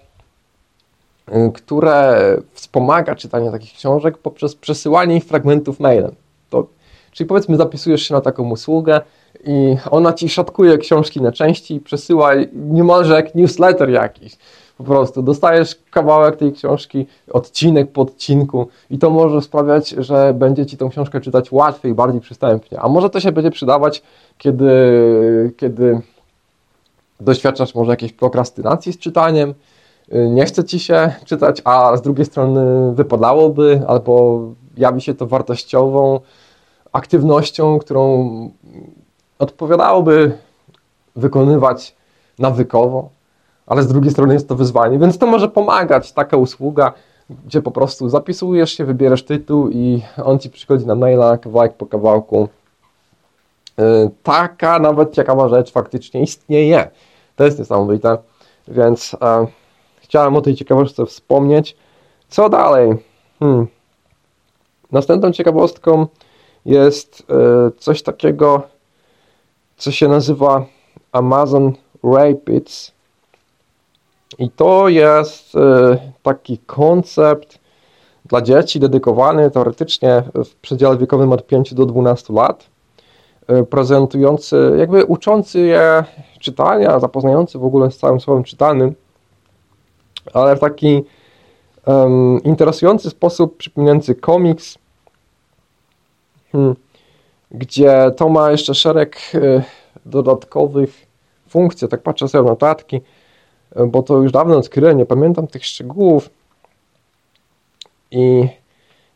e, które wspomaga czytanie takich książek poprzez przesyłanie ich fragmentów mailem. To, czyli powiedzmy zapisujesz się na taką usługę, i ona ci szatkuje książki na części i przesyła niemalże jak newsletter jakiś. Po prostu dostajesz kawałek tej książki, odcinek po odcinku i to może sprawiać, że będzie ci tą książkę czytać łatwiej, bardziej przystępnie. A może to się będzie przydawać, kiedy, kiedy doświadczasz może jakiejś prokrastynacji z czytaniem, nie chce ci się czytać, a z drugiej strony wypadałoby, albo jawi się to wartościową aktywnością, którą odpowiadałoby wykonywać nawykowo, ale z drugiej strony jest to wyzwanie, więc to może pomagać taka usługa, gdzie po prostu zapisujesz się, wybierasz tytuł i on ci przychodzi na maila kawałek po kawałku. Y, taka nawet ciekawa rzecz faktycznie istnieje. To jest niesamowite, więc e, chciałem o tej ciekawostce wspomnieć. Co dalej? Hmm. Następną ciekawostką jest e, coś takiego, co się nazywa Amazon Rapids. I to jest e, taki koncept dla dzieci dedykowany teoretycznie w przedziale wiekowym od 5 do 12 lat, e, prezentujący, jakby uczący je czytania, zapoznający w ogóle z całym słowem czytanym, ale w taki um, interesujący sposób przypominający komiks, hmm, gdzie to ma jeszcze szereg y, dodatkowych funkcji. Tak patrzę sobie na notatki, bo to już dawno odkryłem, nie pamiętam tych szczegółów. I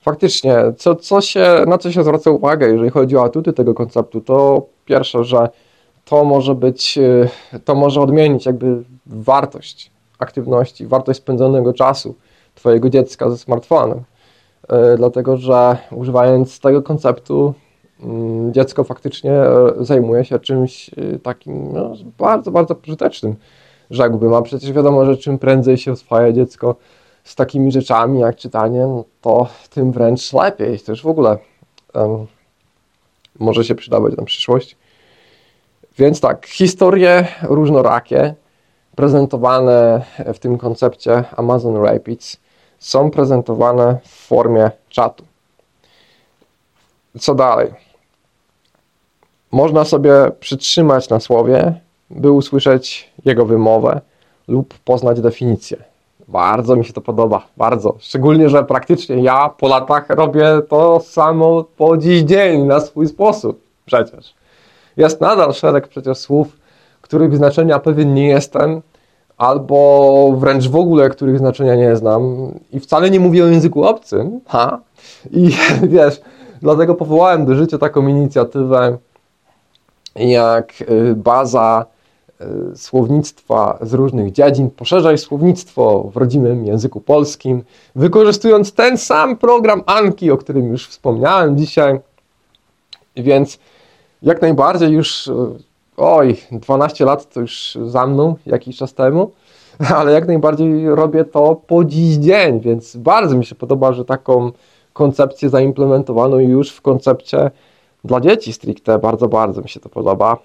faktycznie, co, co się, na co się zwraca uwagę, jeżeli chodzi o atuty tego konceptu, to pierwsze, że to może być, y, to może odmienić jakby wartość aktywności, wartość spędzonego czasu Twojego dziecka ze smartfonem. Y, dlatego, że używając tego konceptu, dziecko faktycznie y, zajmuje się czymś takim no, bardzo, bardzo pożytecznym, rzekłbym. A przecież wiadomo, że czym prędzej się oswaja dziecko z takimi rzeczami jak czytanie, no to tym wręcz lepiej. Już w ogóle um, może się przydawać na przyszłość. Więc tak, historie różnorakie, prezentowane w tym koncepcie Amazon Rapids, są prezentowane w formie czatu. Co dalej? Można sobie przytrzymać na słowie, by usłyszeć jego wymowę lub poznać definicję. Bardzo mi się to podoba, bardzo. Szczególnie, że praktycznie ja po latach robię to samo po dziś dzień na swój sposób przecież. Jest nadal szereg przecież słów, których znaczenia pewien nie jestem, albo wręcz w ogóle których znaczenia nie znam i wcale nie mówię o języku obcym, ha? I wiesz, dlatego powołałem do życia taką inicjatywę jak y, baza y, słownictwa z różnych dziedzin. Poszerzaj słownictwo w rodzimym języku polskim, wykorzystując ten sam program Anki, o którym już wspomniałem dzisiaj. Więc jak najbardziej już, e, oj, 12 lat to już za mną jakiś czas temu, ale jak najbardziej robię to po dziś dzień, więc bardzo mi się podoba, że taką koncepcję zaimplementowano już w koncepcie dla dzieci stricte. Bardzo, bardzo mi się to podoba.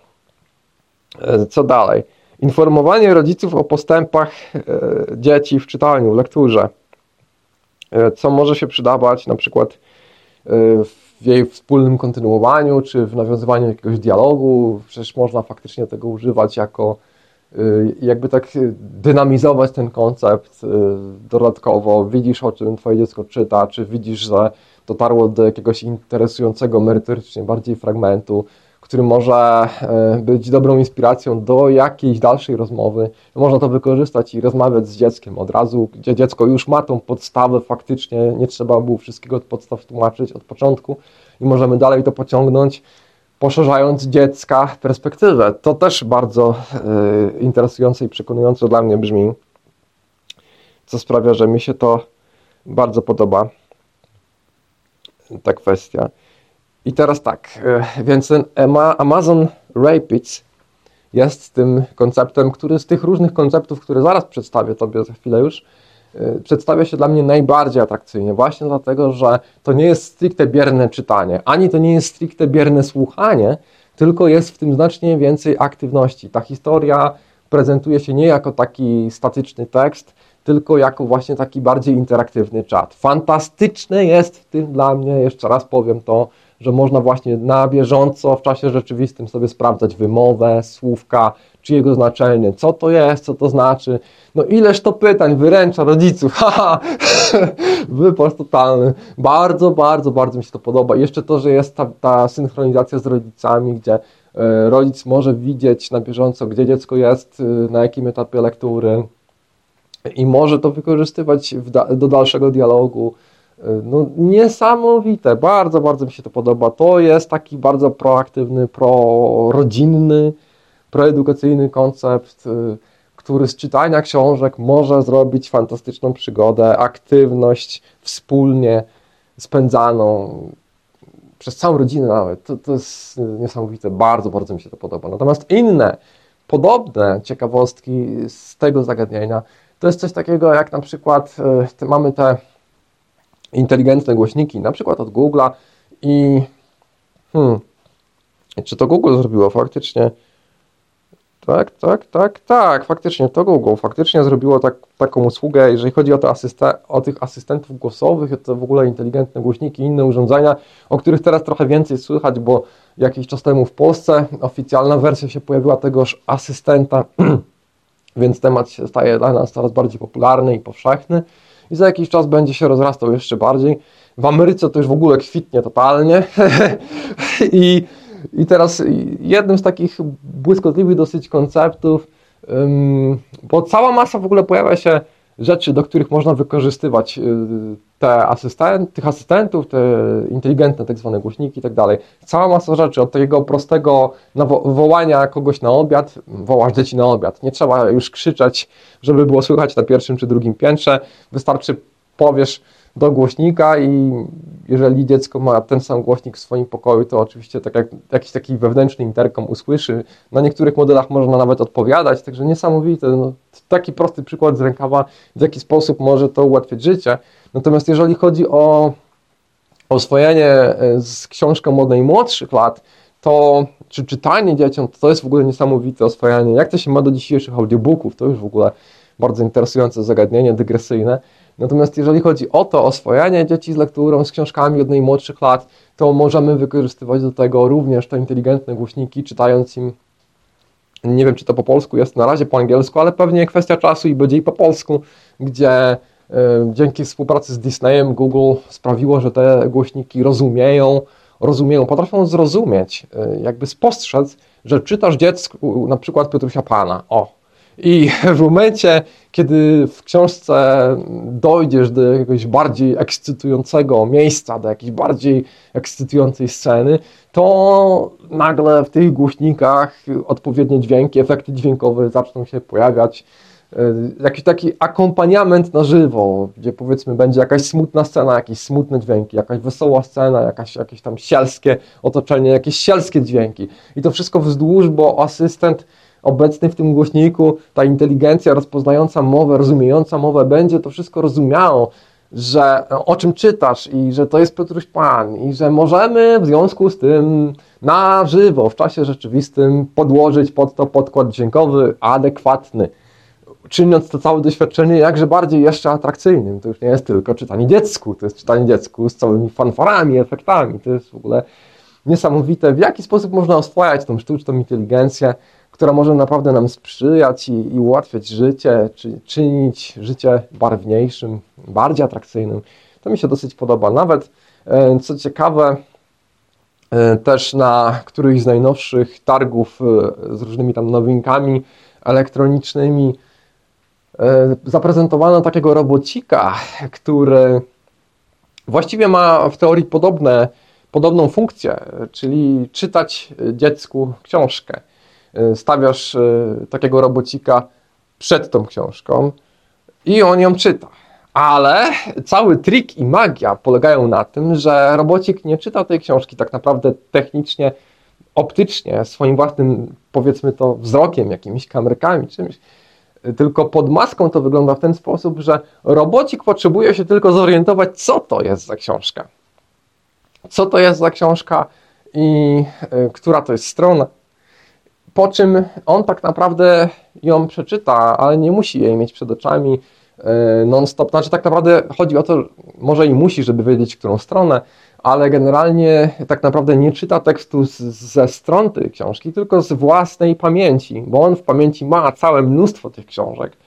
E, co dalej? Informowanie rodziców o postępach e, dzieci w czytaniu, lekturze. Co może się przydawać na przykład w jej wspólnym kontynuowaniu, czy w nawiązywaniu jakiegoś dialogu. Przecież można faktycznie tego używać jako jakby tak dynamizować ten koncept dodatkowo. Widzisz, o czym twoje dziecko czyta, czy widzisz, że dotarło do jakiegoś interesującego merytorycznie bardziej fragmentu, który może e, być dobrą inspiracją do jakiejś dalszej rozmowy. Można to wykorzystać i rozmawiać z dzieckiem od razu, gdzie dziecko już ma tą podstawę faktycznie, nie trzeba było wszystkiego od podstaw tłumaczyć od początku i możemy dalej to pociągnąć, poszerzając dziecka perspektywę. To też bardzo y, interesujące i przekonujące dla mnie brzmi, co sprawia, że mi się to bardzo podoba, ta kwestia. I teraz tak, e, więc Amazon Rapids jest tym konceptem, który z tych różnych konceptów, które zaraz przedstawię Tobie za chwilę już, e, przedstawia się dla mnie najbardziej atrakcyjnie, właśnie dlatego, że to nie jest stricte bierne czytanie, ani to nie jest stricte bierne słuchanie, tylko jest w tym znacznie więcej aktywności. Ta historia prezentuje się nie jako taki statyczny tekst, tylko jako właśnie taki bardziej interaktywny czat. Fantastyczne jest w tym dla mnie, jeszcze raz powiem to, że można właśnie na bieżąco w czasie rzeczywistym sobie sprawdzać wymowę, słówka, czy jego znaczenie, co to jest, co to znaczy. No ileż to pytań wyręcza rodziców, haha, wypas totalny. Bardzo, bardzo, bardzo mi się to podoba. Jeszcze to, że jest ta, ta synchronizacja z rodzicami, gdzie e, rodzic może widzieć na bieżąco, gdzie dziecko jest, e, na jakim etapie lektury i może to wykorzystywać da do dalszego dialogu no, niesamowite, bardzo, bardzo mi się to podoba. To jest taki bardzo proaktywny, prorodzinny, proedukacyjny koncept, y, który z czytania książek może zrobić fantastyczną przygodę, aktywność wspólnie spędzaną przez całą rodzinę nawet. To, to jest niesamowite, bardzo, bardzo mi się to podoba. Natomiast inne, podobne ciekawostki z tego zagadnienia to jest coś takiego jak na przykład y, mamy te inteligentne głośniki, na przykład od Google'a i hmm, czy to Google zrobiło faktycznie? Tak, tak, tak, tak, faktycznie to Google faktycznie zrobiło tak, taką usługę, jeżeli chodzi o, te o tych asystentów głosowych, to w ogóle inteligentne głośniki, inne urządzenia, o których teraz trochę więcej słychać, bo jakiś czas temu w Polsce oficjalna wersja się pojawiła tegoż asystenta, więc temat się staje dla nas coraz bardziej popularny i powszechny. i za jakiś czas będzie się rozrastał jeszcze bardziej. W Ameryce to już w ogóle kwitnie totalnie. I, I teraz jednym z takich błyskotliwych dosyć konceptów, bo cała masa w ogóle pojawia się rzeczy, do których można wykorzystywać y, te asystent, tych asystentów, te inteligentne tak zwane głośniki i tak dalej. Cała masa rzeczy, od takiego prostego wołania kogoś na obiad, wołasz dzieci na obiad. Nie trzeba już krzyczeć, żeby było słychać na pierwszym czy drugim piętrze. Wystarczy powiesz do głośnika i jeżeli dziecko ma ten sam głośnik w swoim pokoju, to oczywiście tak jak jakiś taki wewnętrzny interkom usłyszy. Na niektórych modelach można nawet odpowiadać, także niesamowite. No, taki prosty przykład z rękawa, w jaki sposób może to ułatwiać życie. Natomiast jeżeli chodzi o oswojenie e, z książką od najmłodszych lat, to czy czytanie dzieciom, to jest w ogóle niesamowite oswajanie. Jak to się ma do dzisiejszych audiobooków, to już w ogóle bardzo interesujące zagadnienie, dygresyjne. Natomiast jeżeli chodzi o to oswojanie dzieci z lekturą, z książkami od najmłodszych lat, to możemy wykorzystywać do tego również te inteligentne głośniki, czytając im nie wiem, czy to po polsku jest na razie po angielsku, ale pewnie kwestia czasu i będzie i po polsku, gdzie y, dzięki współpracy z Disneyem Google sprawiło, że te głośniki rozumieją, rozumieją, potrafią zrozumieć, y, jakby spostrzec, że czytasz dziecku na przykład Piotrusia Pana. O, i w momencie, kiedy w książce dojdziesz do jakiegoś bardziej ekscytującego miejsca, do jakiejś bardziej ekscytującej sceny, to nagle w tych głośnikach odpowiednie dźwięki, efekty dźwiękowe zaczną się pojawiać. E, jakiś taki akompaniament na żywo, gdzie powiedzmy będzie jakaś smutna scena, jakieś smutne dźwięki, jakaś wesoła scena, jakaś, jakieś tam sielskie otoczenie, jakieś sielskie dźwięki. I to wszystko wzdłuż, bo asystent obecny w tym głośniku, ta inteligencja rozpoznająca mowę, rozumiejąca mowę, będzie to wszystko rozumiało, że o czym czytasz i że to jest Piotruś Pan i że możemy w związku z tym na żywo, w czasie rzeczywistym podłożyć pod to podkład dźwiękowy adekwatny, czyniąc to całe doświadczenie jakże bardziej jeszcze atrakcyjnym. To już nie jest tylko czytanie dziecku, to jest czytanie dziecku z całymi fanfarami, efektami. To jest w ogóle niesamowite, w jaki sposób można oswajać tą sztuczną inteligencję, która może naprawdę nam sprzyjać i, i ułatwiać życie, czy czynić życie barwniejszym, bardziej atrakcyjnym. To mi się dosyć podoba. Nawet, e, co ciekawe, e, też na którychś z najnowszych targów e, z różnymi tam nowinkami elektronicznymi zaprezentowano takiego robocika, który właściwie ma w teorii podobne, podobną funkcję, czyli czytać dziecku książkę. Y, stawiasz y, takiego robocika przed tą książką i on ją czyta. Ale cały trik i magia polegają na tym, że robocik nie czyta tej książki tak naprawdę technicznie, optycznie, swoim własnym, powiedzmy to, wzrokiem, jakimiś kamerkami, czymś. Tylko pod maską to wygląda w ten sposób, że robocik potrzebuje się tylko zorientować, co to jest za książka. Co to jest za książka i y, która to jest strona, po czym on tak naprawdę ją przeczyta, ale nie musi jej mieć przed oczami e, non-stop. Znaczy tak naprawdę chodzi o to, może i musi, żeby wiedzieć, którą stronę, ale generalnie tak naprawdę nie czyta tekstu z, ze stron tej książki, tylko z własnej pamięci, bo on w pamięci ma całe mnóstwo tych książek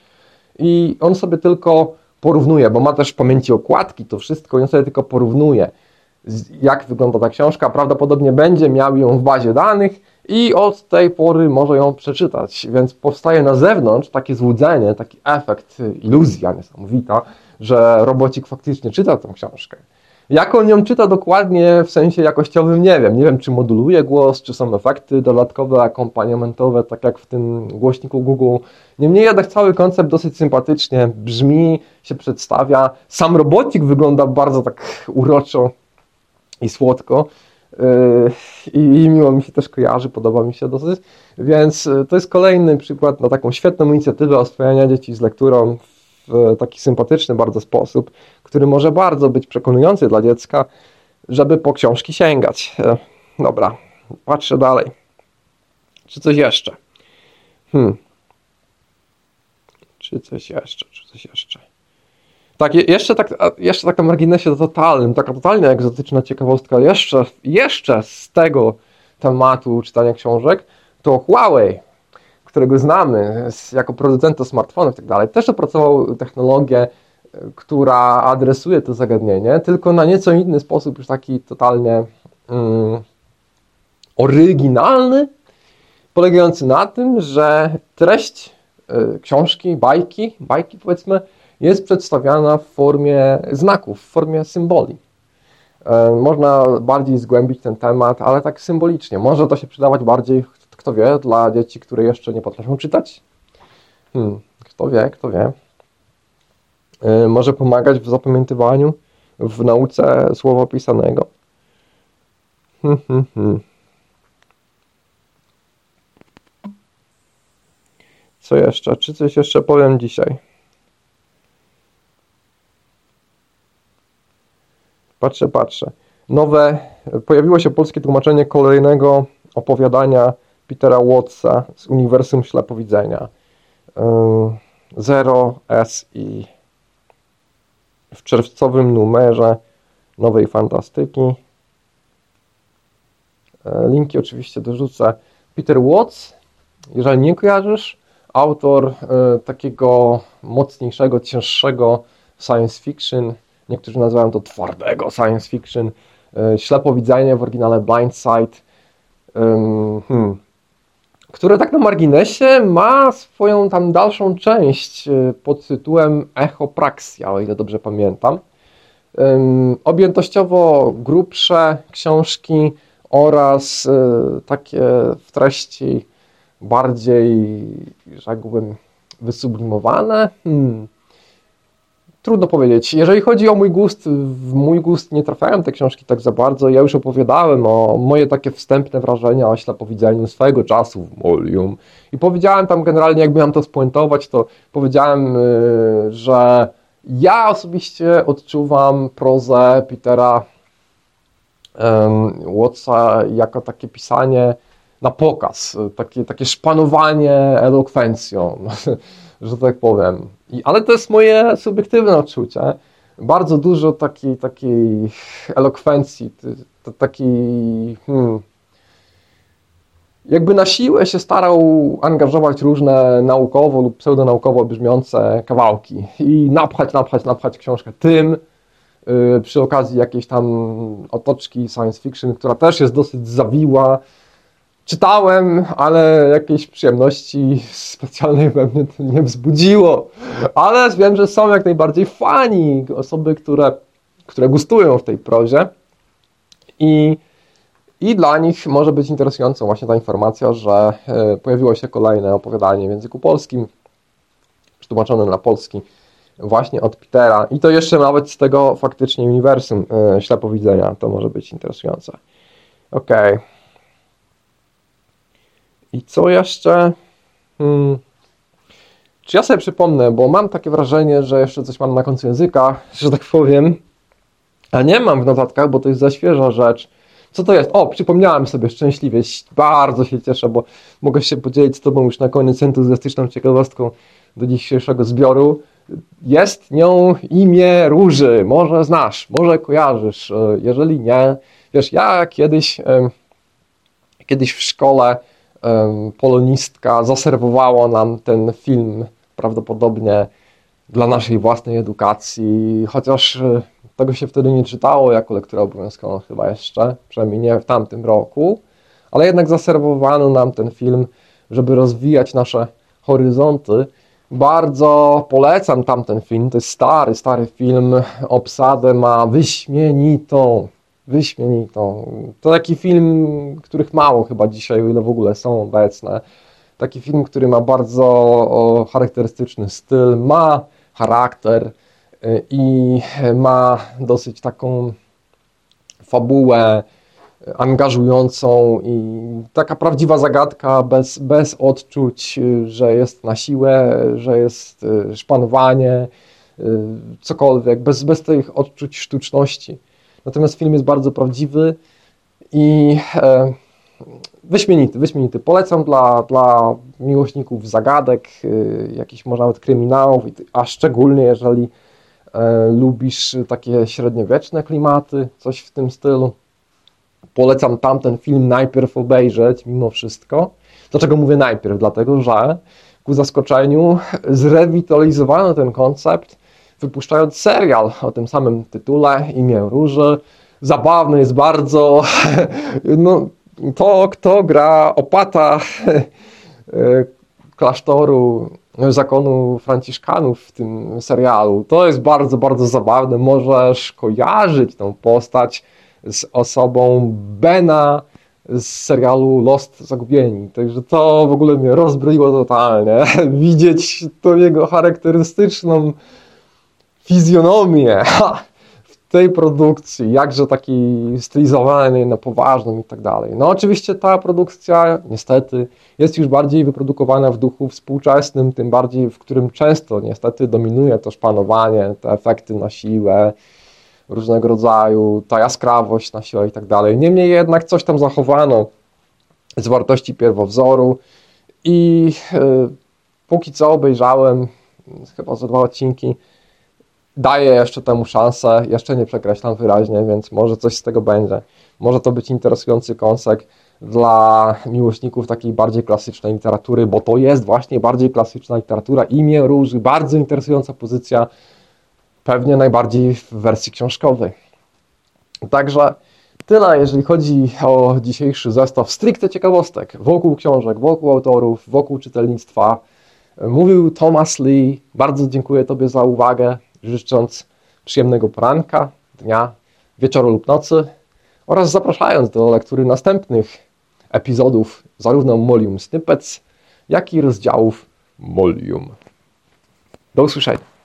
i on sobie tylko porównuje, bo ma też w pamięci okładki, to wszystko, i on sobie tylko porównuje, jak wygląda ta książka. Prawdopodobnie będzie miał ją w bazie danych i od tej pory może ją przeczytać. Więc powstaje na zewnątrz takie złudzenie, taki efekt, iluzja niesamowita, że robocik faktycznie czyta tę książkę. Jak on ją czyta dokładnie w sensie jakościowym, nie wiem. Nie wiem, czy moduluje głos, czy są efekty dodatkowe, akompaniamentowe, tak jak w tym głośniku Google. Niemniej jednak cały koncept dosyć sympatycznie brzmi, się przedstawia. Sam robocik wygląda bardzo tak uroczo i słodko. Yy, i miło mi się też kojarzy, podoba mi się dosyć. Więc yy, to jest kolejny przykład na taką świetną inicjatywę oswajania dzieci z lekturą w taki sympatyczny bardzo sposób, który może bardzo być przekonujący dla dziecka, żeby po książki sięgać. Yy, dobra, patrzę dalej. Czy coś jeszcze? Hmm. Czy coś jeszcze? Czy coś jeszcze? Tak, jeszcze tak, jeszcze tak na marginesie totalnym, taka totalnie egzotyczna ciekawostka, jeszcze, jeszcze z tego tematu czytania książek, to Huawei, którego znamy jako producenta smartfonów i tak dalej, też opracował technologię która adresuje to zagadnienie, tylko na nieco inny sposób, już taki totalnie mm, oryginalny, polegający na tym, że treść y, książki, bajki, bajki powiedzmy, jest przedstawiana w formie znaków, w formie symboli. Y, można bardziej zgłębić ten temat, ale tak symbolicznie. Może to się przydawać bardziej, kto wie, dla dzieci, które jeszcze nie potrafią czytać. Hmm, kto wie, kto wie. Y, może pomagać w zapamiętywaniu, w nauce słowa pisanego. Hmm, hmm, hmm. Co jeszcze? Czy coś jeszcze powiem dzisiaj? Patrzę, patrzę. Nowe, pojawiło się polskie tłumaczenie kolejnego opowiadania Petera Wattsa z Uniwersum Ślepowidzenia. Zero SI. W czerwcowym numerze Nowej Fantastyki. E, linki oczywiście dorzucę. Peter Watts, jeżeli nie kojarzysz, autor e, takiego mocniejszego, cięższego science fiction, niektórzy nazywają to twardego science fiction, e, ślepowidzenie w oryginale Blindside, hmm, które tak na marginesie ma swoją tam dalszą część e, pod tytułem Echopraxia, o ile dobrze pamiętam. Objętościowo grubsze książki oraz takie w treści bardziej, rzekłbym, wysublimowane? Hmm. Trudno powiedzieć. Jeżeli chodzi o mój gust, w mój gust nie trafiają te książki tak za bardzo. Ja już opowiadałem o moje takie wstępne wrażenia o ślepowidzeniu swojego czasu w Molium. I powiedziałem tam generalnie, jakby mam to spuentować, to powiedziałem, y, że ja osobiście odczuwam prozę Petera Watsa jako takie pisanie na pokaz, takie, takie szpanowanie elokwencją, że tak powiem. I, ale to jest moje subiektywne odczucie. Bardzo dużo takiej, takiej elokwencji, takiej. Hmm, jakby na siłę się starał angażować różne naukowo lub pseudonaukowo brzmiące kawałki i napchać, napchać, napchać książkę tym, yy, przy okazji jakiejś tam otoczki science fiction, która też jest dosyć zawiła, czytałem, ale jakiejś przyjemności specjalnej we mnie to nie wzbudziło. Ale wiem, że są jak najbardziej fani, osoby, które, które gustują w tej prozie. I, I dla nich może być interesująca właśnie ta informacja, że e, pojawiło się kolejne opowiadanie w języku polskim, przetłumaczone na polski właśnie od Petera. I to jeszcze nawet z tego faktycznie uniwersum e, ślepowidzenia. To może być interesujące. Okej. Okay. I co jeszcze? Hmm. Czy ja sobie przypomnę, bo mam takie wrażenie, że jeszcze coś mam na końcu języka, że tak powiem, a nie mam w notatkach, bo to jest za świeża rzecz. Co to jest? O, przypomniałem sobie szczęśliwie, bardzo się cieszę, bo mogę się podzielić z Tobą już na koniec entuzjastyczną ciekawostką do dzisiejszego zbioru. Jest nią imię Róży, może znasz, może kojarzysz, jeżeli nie. Wiesz, ja kiedyś, kiedyś w szkole polonistka zaserwowała nam ten film prawdopodobnie dla naszej własnej edukacji, chociaż e, tego się wtedy nie czytało jako lektura obowiązkową chyba jeszcze, przynajmniej nie w tamtym roku, ale jednak zaserwowano nam ten film, żeby rozwijać nasze horyzonty. Bardzo polecam tamten film, to jest stary, stary film, obsadę ma wyśmienitą, wyśmienitą. To taki film, których mało chyba dzisiaj, o ile w ogóle są obecne. Taki film, który ma bardzo charakterystyczny styl, ma charakter y, i ma dosyć taką fabułę angażującą i taka prawdziwa zagadka bez, bez odczuć, y, że jest na siłę, że jest y, szpanowanie, cokolwiek, bez, bez tych odczuć sztuczności. Natomiast film jest bardzo prawdziwy i e, wyśmienity, wyśmienity. Polecam dla, dla miłośników zagadek, y, jakichś może nawet kryminałów, a szczególnie jeżeli e, lubisz takie średniowieczne klimaty, coś w tym stylu. Polecam tamten film najpierw obejrzeć mimo wszystko. Dlaczego mówię najpierw? Dlatego, że ku zaskoczeniu zrewitalizowano ten koncept wypuszczając serial o tym samym tytule, imię Róży. Zabawny jest bardzo. No, to, kto gra opata klasztoru zakonu Franciszkanów w tym serialu, to jest bardzo, bardzo zabawne. Możesz kojarzyć tą postać z osobą Bena z serialu Lost Zagubieni. Także to w ogóle mnie rozbroiło totalnie. Widzieć tą jego charakterystyczną fizjonomię w tej produkcji, jakże taki stylizowany na poważną i tak dalej. No oczywiście ta produkcja niestety jest już bardziej wyprodukowana w duchu współczesnym, tym bardziej w którym często niestety dominuje to szpanowanie, te efekty na siłę, różnego rodzaju, ta jaskrawość na siłę i tak dalej. Niemniej jednak coś tam zachowano z wartości pierwowzoru i yy, póki co obejrzałem chyba za dwa odcinki, daję jeszcze temu szansę, jeszcze nie przekreślam wyraźnie, więc może coś z tego będzie. Może to być interesujący kąsek dla miłośników takiej bardziej klasycznej literatury, bo to jest właśnie bardziej klasyczna literatura, imię róży, bardzo interesująca pozycja, pewnie najbardziej w wersji książkowej. Także tyle, jeżeli chodzi o dzisiejszy zestaw stricte ciekawostek wokół książek, wokół autorów, wokół czytelnictwa. Mówił Thomas Lee. Bardzo dziękuję Tobie za uwagę, życząc przyjemnego poranka, dnia, wieczoru lub nocy oraz zapraszając do lektury następnych epizodów zarówno Molium Snippets, jak i rozdziałów Molium. Do usłyszenia.